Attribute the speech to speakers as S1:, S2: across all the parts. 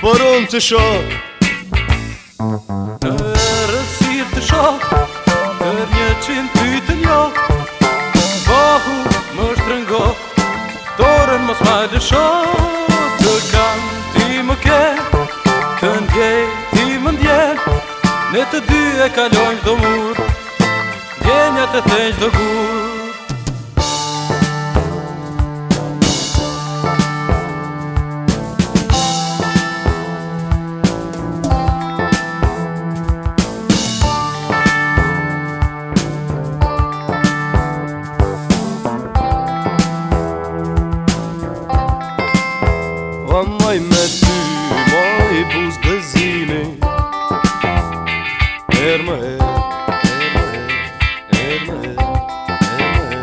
S1: Por unë të shok Në rësir të shok Për një qimë ty të njo vohu më shtrëngo Torën mos ma dë shok Të ti më ke Të ndjej ti më ndjej Ne të dy e kalonjë dhe mur Njenja të thejnjë dhe gur Ma maj me ty, ma i buz dhe zini Er me her er er, er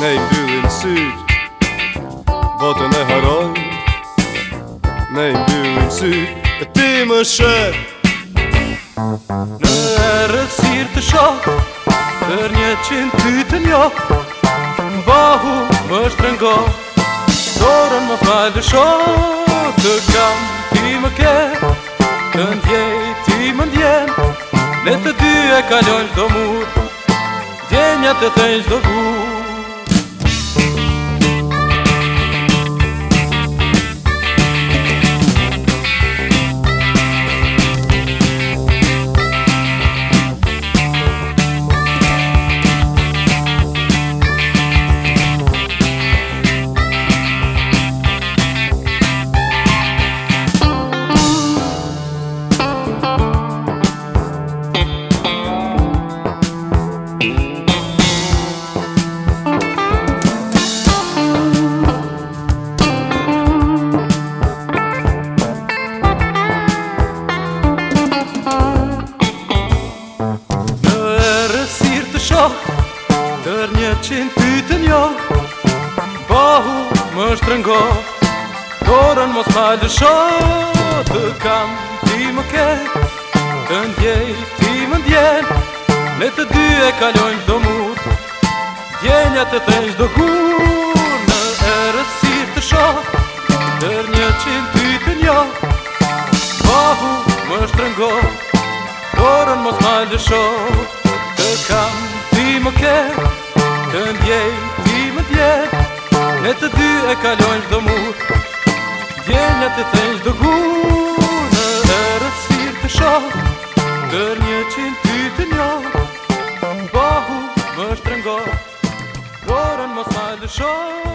S1: Ne i byllin syr, botën e haroj Ne i byllin syr, e ti më shër Në e rësir të shok, për një qimë ty të njok Në bahu më shtrëngoh Dalë të kam ti më ke Të ndjej ti më ndjen Ne të dy e kalon do mur Djenja të thejnë shdo bur Më shtërëngo, dorën mos ma lësho Të kam, ti më ke, të ndjej, ti më ndjen Ne të dy e kalojnë të mund, djenja të thejnë do kur Në erësir të sho, tër një qim ty të njo Bahu, më shtërëngo, dorën mos ma lësho Të kam, ti më ke, të ndjej, ti më ndjen Ne të dy e kalojmë shdo mur Djenja të thejnë shdo gune E rësir të shohë Ndër një qinë ty të Në Bahu më shtrengo Porën mos ma lëshohë